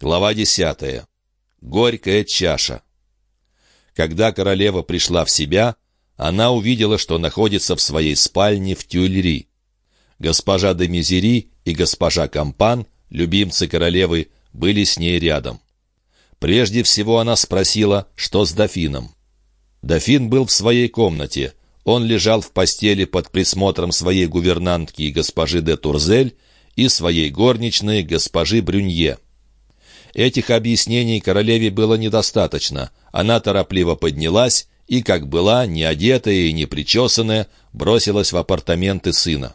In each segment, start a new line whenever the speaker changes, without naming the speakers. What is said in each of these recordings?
Глава десятая. Горькая чаша. Когда королева пришла в себя, она увидела, что находится в своей спальне в Тюильри. Госпожа де Мизери и госпожа Кампан, любимцы королевы, были с ней рядом. Прежде всего она спросила, что с дофином. Дофин был в своей комнате. Он лежал в постели под присмотром своей гувернантки госпожи де Турзель и своей горничной госпожи Брюнье. Этих объяснений королеве было недостаточно. Она торопливо поднялась и, как была, не одетая и не причесанная, бросилась в апартаменты сына.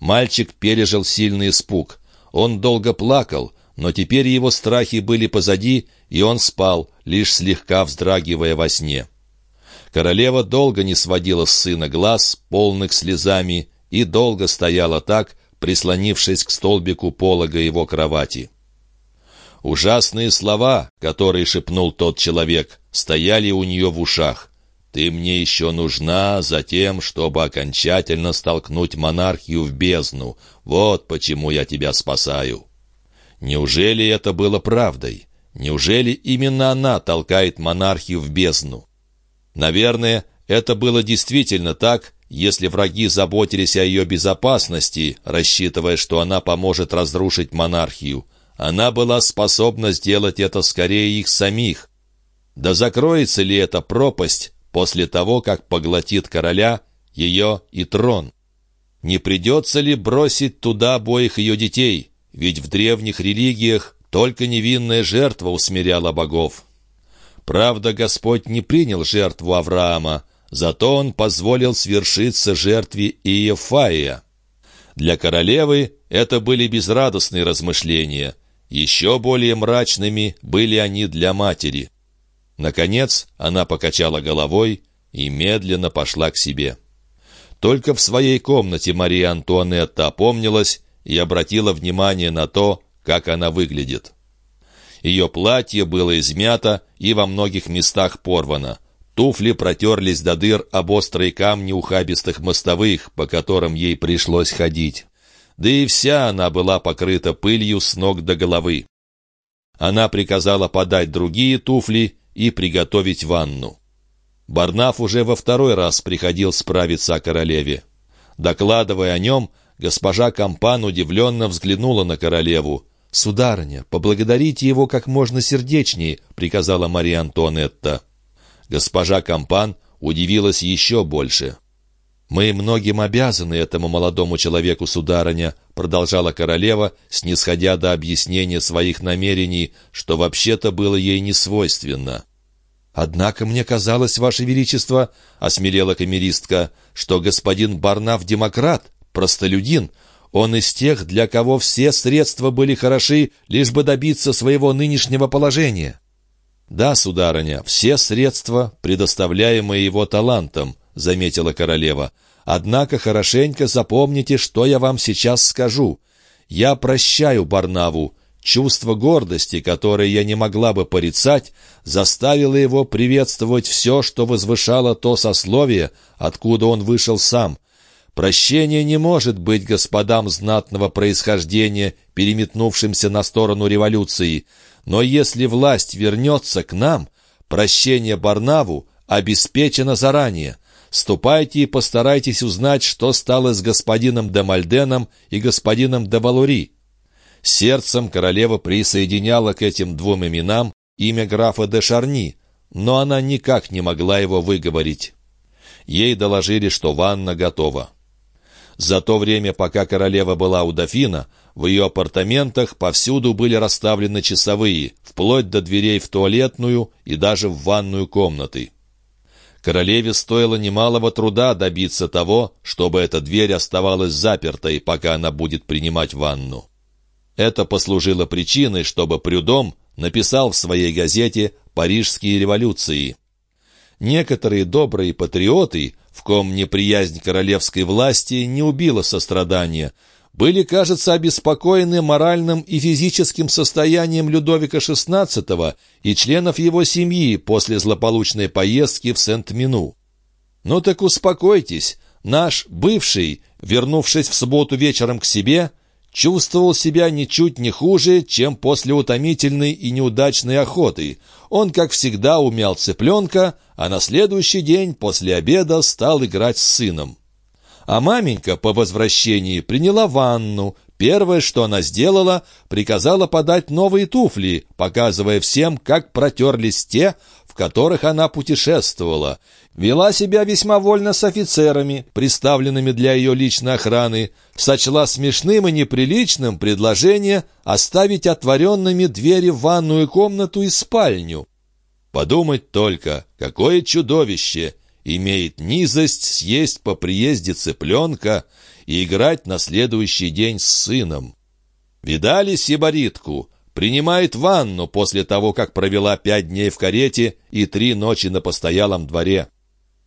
Мальчик пережил сильный испуг. Он долго плакал, но теперь его страхи были позади, и он спал, лишь слегка вздрагивая во сне. Королева долго не сводила с сына глаз, полных слезами, и долго стояла так, прислонившись к столбику полога его кровати. Ужасные слова, которые шепнул тот человек, стояли у нее в ушах. «Ты мне еще нужна за тем, чтобы окончательно столкнуть монархию в бездну. Вот почему я тебя спасаю». Неужели это было правдой? Неужели именно она толкает монархию в бездну? Наверное, это было действительно так, если враги заботились о ее безопасности, рассчитывая, что она поможет разрушить монархию. Она была способна сделать это скорее их самих. Да закроется ли эта пропасть после того, как поглотит короля, ее и трон? Не придется ли бросить туда обоих ее детей? Ведь в древних религиях только невинная жертва усмиряла богов. Правда, Господь не принял жертву Авраама, зато Он позволил свершиться жертве Иефаия. Для королевы это были безрадостные размышления — еще более мрачными были они для матери. Наконец она покачала головой и медленно пошла к себе. Только в своей комнате Мария Антуанетта опомнилась и обратила внимание на то, как она выглядит. Ее платье было измято и во многих местах порвано. Туфли протерлись до дыр об острые камни ухабистых мостовых, по которым ей пришлось ходить да и вся она была покрыта пылью с ног до головы. Она приказала подать другие туфли и приготовить ванну. Барнаф уже во второй раз приходил справиться о королеве. Докладывая о нем, госпожа Кампан удивленно взглянула на королеву. «Сударыня, поблагодарите его как можно сердечнее», — приказала Мария Антуанетта. Госпожа Кампан удивилась еще больше. «Мы многим обязаны этому молодому человеку, сударыня», продолжала королева, снисходя до объяснения своих намерений, что вообще-то было ей не свойственно. «Однако мне казалось, Ваше Величество», — осмелела камеристка, «что господин Барнав демократ, простолюдин, он из тех, для кого все средства были хороши, лишь бы добиться своего нынешнего положения». «Да, сударыня, все средства, предоставляемые его талантом», — заметила королева. «Однако хорошенько запомните, что я вам сейчас скажу. Я прощаю Барнаву. Чувство гордости, которое я не могла бы порицать, заставило его приветствовать все, что возвышало то сословие, откуда он вышел сам. Прощение не может быть господам знатного происхождения, переметнувшимся на сторону революции. Но если власть вернется к нам, прощение Барнаву обеспечено заранее. Ступайте и постарайтесь узнать, что стало с господином де Мальденом и господином де Валури». Сердцем королева присоединяла к этим двум именам имя графа де Шарни, но она никак не могла его выговорить. Ей доложили, что ванна готова. За то время, пока королева была у дофина, в ее апартаментах повсюду были расставлены часовые, вплоть до дверей в туалетную и даже в ванную комнаты. Королеве стоило немалого труда добиться того, чтобы эта дверь оставалась запертой, пока она будет принимать ванну. Это послужило причиной, чтобы Прюдом написал в своей газете «Парижские революции». Некоторые добрые патриоты, в ком неприязнь королевской власти не убила сострадания, были, кажется, обеспокоены моральным и физическим состоянием Людовика XVI и членов его семьи после злополучной поездки в Сент-Мину. «Ну так успокойтесь, наш бывший, вернувшись в субботу вечером к себе, чувствовал себя ничуть не хуже, чем после утомительной и неудачной охоты. Он, как всегда, умял цыпленка, а на следующий день после обеда стал играть с сыном. А маменька по возвращении приняла ванну. Первое, что она сделала, приказала подать новые туфли, показывая всем, как протерлись те, в которых она путешествовала. Вела себя весьма вольно с офицерами, приставленными для ее личной охраны. Сочла смешным и неприличным предложение оставить отворенными двери в ванную комнату и спальню. Подумать только, какое чудовище! Имеет низость съесть по приезде цыпленка и играть на следующий день с сыном. Видали сибаритку? Принимает ванну после того, как провела пять дней в карете и три ночи на постоялом дворе.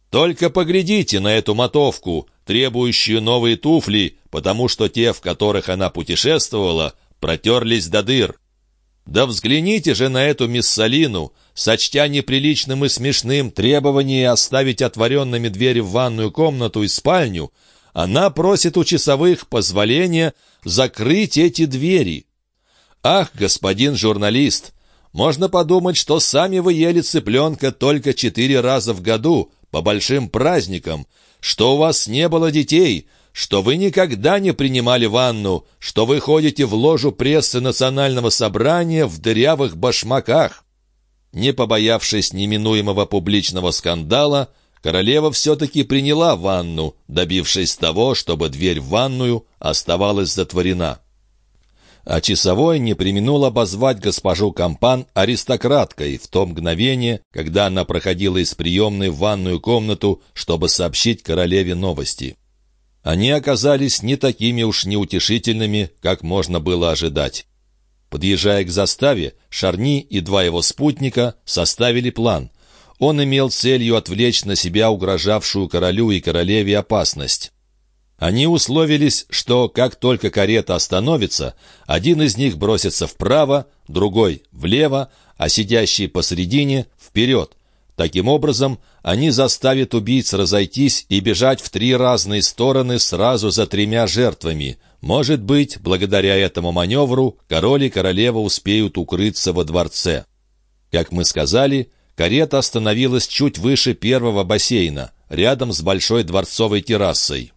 Только поглядите на эту мотовку, требующую новые туфли, потому что те, в которых она путешествовала, протерлись до дыр. Да взгляните же на эту миссалину, сочтя неприличным и смешным требование оставить отворенными двери в ванную комнату и спальню, она просит у часовых позволения закрыть эти двери. Ах, господин журналист, можно подумать, что сами вы ели цыпленка только четыре раза в году, по большим праздникам, что у вас не было детей, что вы никогда не принимали ванну, что вы ходите в ложу прессы национального собрания в дырявых башмаках. Не побоявшись неминуемого публичного скандала, королева все-таки приняла ванну, добившись того, чтобы дверь в ванную оставалась затворена. А часовой не применул обозвать госпожу Кампан аристократкой в то мгновение, когда она проходила из приемной в ванную комнату, чтобы сообщить королеве новости они оказались не такими уж неутешительными, как можно было ожидать. Подъезжая к заставе, Шарни и два его спутника составили план. Он имел целью отвлечь на себя угрожавшую королю и королеве опасность. Они условились, что как только карета остановится, один из них бросится вправо, другой — влево, а сидящий посредине — вперед. Таким образом, они заставят убийц разойтись и бежать в три разные стороны сразу за тремя жертвами. Может быть, благодаря этому маневру король и королева успеют укрыться во дворце. Как мы сказали, карета остановилась чуть выше первого бассейна, рядом с большой дворцовой террасой.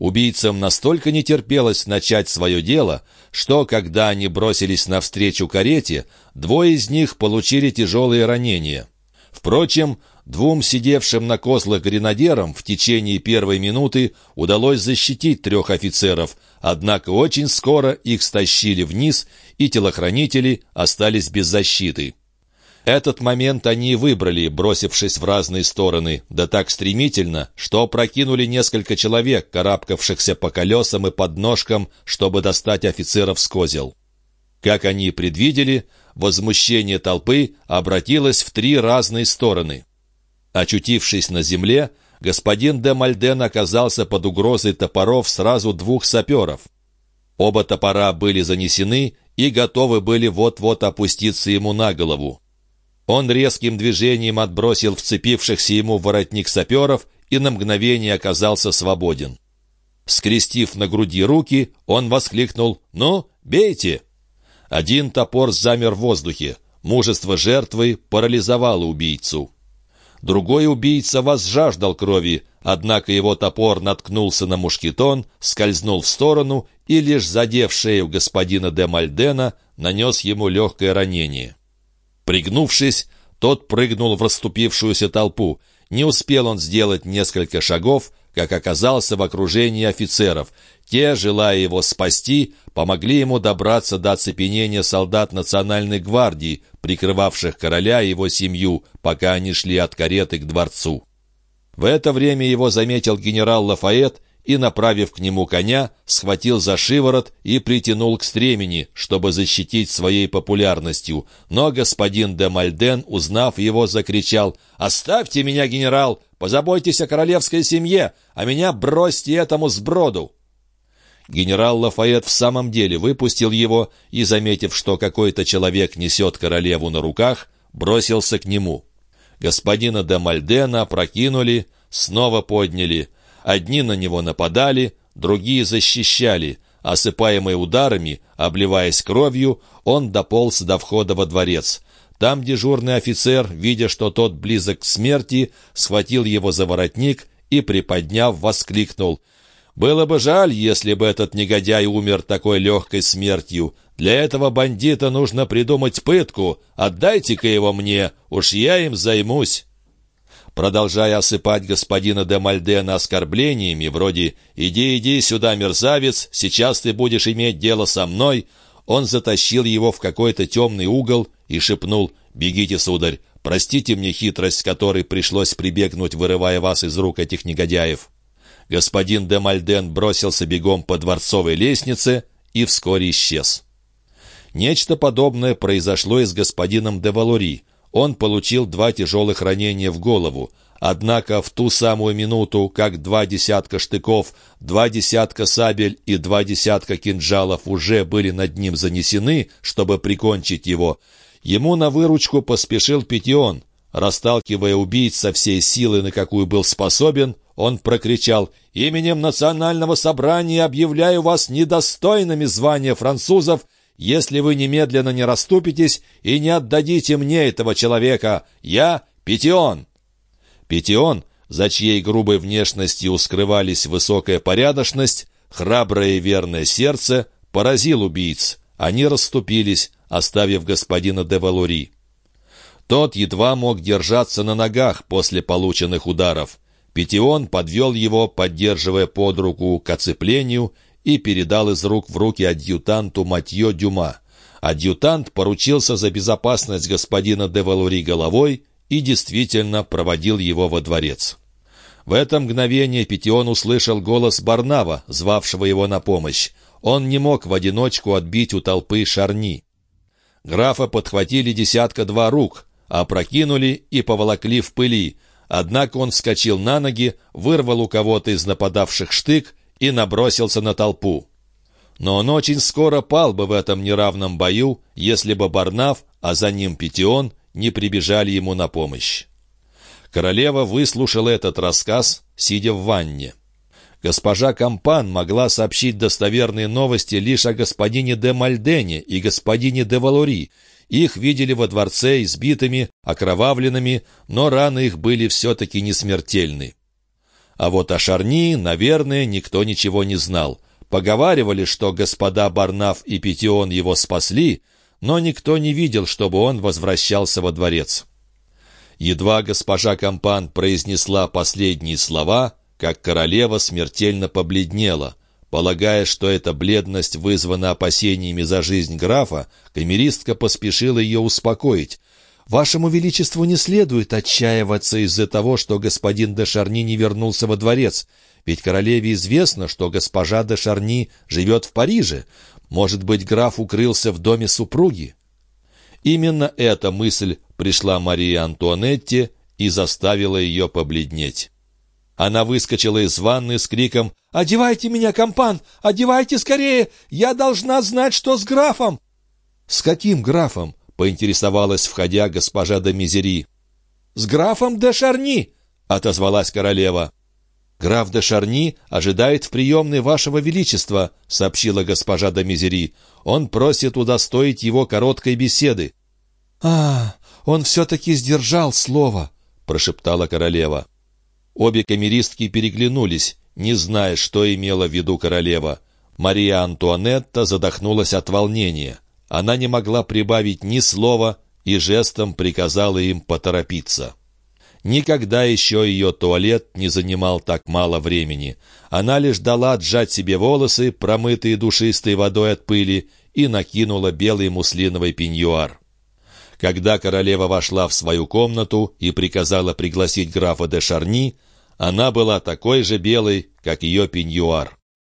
Убийцам настолько не терпелось начать свое дело, что, когда они бросились навстречу карете, двое из них получили тяжелые ранения. Впрочем, двум сидевшим на козлах гренадерам в течение первой минуты удалось защитить трех офицеров, однако очень скоро их стащили вниз, и телохранители остались без защиты. Этот момент они выбрали, бросившись в разные стороны, да так стремительно, что прокинули несколько человек, карабкавшихся по колесам и подножкам, чтобы достать офицеров с козел. Как они предвидели, возмущение толпы обратилось в три разные стороны. Очутившись на земле, господин де Мальден оказался под угрозой топоров сразу двух саперов. Оба топора были занесены и готовы были вот-вот опуститься ему на голову. Он резким движением отбросил вцепившихся ему воротник саперов и на мгновение оказался свободен. Скрестив на груди руки, он воскликнул «Ну, бейте!» Один топор замер в воздухе. Мужество жертвы парализовало убийцу. Другой убийца возжаждал крови, однако его топор наткнулся на мушкетон, скользнул в сторону и, лишь задев шею господина де Мальдена, нанес ему легкое ранение. Пригнувшись, тот прыгнул в расступившуюся толпу. Не успел он сделать несколько шагов, как оказался в окружении офицеров. Те, желая его спасти, помогли ему добраться до оцепенения солдат Национальной гвардии, прикрывавших короля и его семью, пока они шли от кареты к дворцу. В это время его заметил генерал Лафайет и, направив к нему коня, схватил за шиворот и притянул к стремени, чтобы защитить своей популярностью. Но господин де Мальден, узнав его, закричал «Оставьте меня, генерал! Позаботьтесь о королевской семье, а меня бросьте этому сброду!» Генерал Лафайет в самом деле выпустил его и, заметив, что какой-то человек несет королеву на руках, бросился к нему. Господина де Мальдена прокинули, снова подняли. Одни на него нападали, другие защищали. Осыпаемый ударами, обливаясь кровью, он дополз до входа во дворец. Там дежурный офицер, видя, что тот близок к смерти, схватил его за воротник и, приподняв, воскликнул. «Было бы жаль, если бы этот негодяй умер такой легкой смертью. Для этого бандита нужно придумать пытку. Отдайте-ка его мне, уж я им займусь». Продолжая осыпать господина де Мальдена оскорблениями, вроде «Иди, иди сюда, мерзавец, сейчас ты будешь иметь дело со мной», он затащил его в какой-то темный угол и шепнул «Бегите, сударь, простите мне хитрость, которой пришлось прибегнуть, вырывая вас из рук этих негодяев». Господин де Мальден бросился бегом по дворцовой лестнице и вскоре исчез. Нечто подобное произошло и с господином де Валури. Он получил два тяжелых ранения в голову. Однако в ту самую минуту, как два десятка штыков, два десятка сабель и два десятка кинжалов уже были над ним занесены, чтобы прикончить его, ему на выручку поспешил Петион. Расталкивая убийц со всей силы, на какую был способен, он прокричал «Именем национального собрания объявляю вас недостойными звания французов если вы немедленно не расступитесь и не отдадите мне этого человека. Я Петион». Петион, за чьей грубой внешностью скрывались высокая порядочность, храброе и верное сердце, поразил убийц. Они расступились, оставив господина де Валури. Тот едва мог держаться на ногах после полученных ударов. Петион подвел его, поддерживая под руку к оцеплению, и передал из рук в руки адъютанту Матье Дюма. Адъютант поручился за безопасность господина де Валури головой и действительно проводил его во дворец. В это мгновение Петион услышал голос Барнава, звавшего его на помощь. Он не мог в одиночку отбить у толпы шарни. Графа подхватили десятка-два рук, опрокинули и поволокли в пыли. Однако он вскочил на ноги, вырвал у кого-то из нападавших штык и набросился на толпу. Но он очень скоро пал бы в этом неравном бою, если бы Барнав, а за ним Петион, не прибежали ему на помощь. Королева выслушала этот рассказ, сидя в ванне. Госпожа Кампан могла сообщить достоверные новости лишь о господине де Мальдене и господине де Валори. Их видели во дворце избитыми, окровавленными, но раны их были все-таки не смертельны. А вот о Шарни, наверное, никто ничего не знал. Поговаривали, что господа Барнаф и Петион его спасли, но никто не видел, чтобы он возвращался во дворец. Едва госпожа Кампан произнесла последние слова, как королева смертельно побледнела. Полагая, что эта бледность вызвана опасениями за жизнь графа, камеристка поспешила ее успокоить. Вашему Величеству не следует отчаиваться из-за того, что господин де Шарни не вернулся во дворец, ведь королеве известно, что госпожа де Шарни живет в Париже. Может быть, граф укрылся в доме супруги? Именно эта мысль пришла Марии Антуанетте и заставила ее побледнеть. Она выскочила из ванны с криком «Одевайте меня, компан! Одевайте скорее! Я должна знать, что с графом!» «С каким графом?» поинтересовалась, входя госпожа де Мизери. «С графом де Шарни!» — отозвалась королева. «Граф де Шарни ожидает в приемной вашего величества», — сообщила госпожа де Мизери. «Он просит удостоить его короткой беседы». «А, он все-таки сдержал слово», — прошептала королева. Обе камеристки переглянулись, не зная, что имела в виду королева. Мария Антуанетта задохнулась от волнения. Она не могла прибавить ни слова и жестом приказала им поторопиться. Никогда еще ее туалет не занимал так мало времени. Она лишь дала отжать себе волосы, промытые душистой водой от пыли, и накинула белый муслиновый пеньюар. Когда королева вошла в свою комнату и приказала пригласить графа де Шарни, она была такой же белой, как ее пеньюар.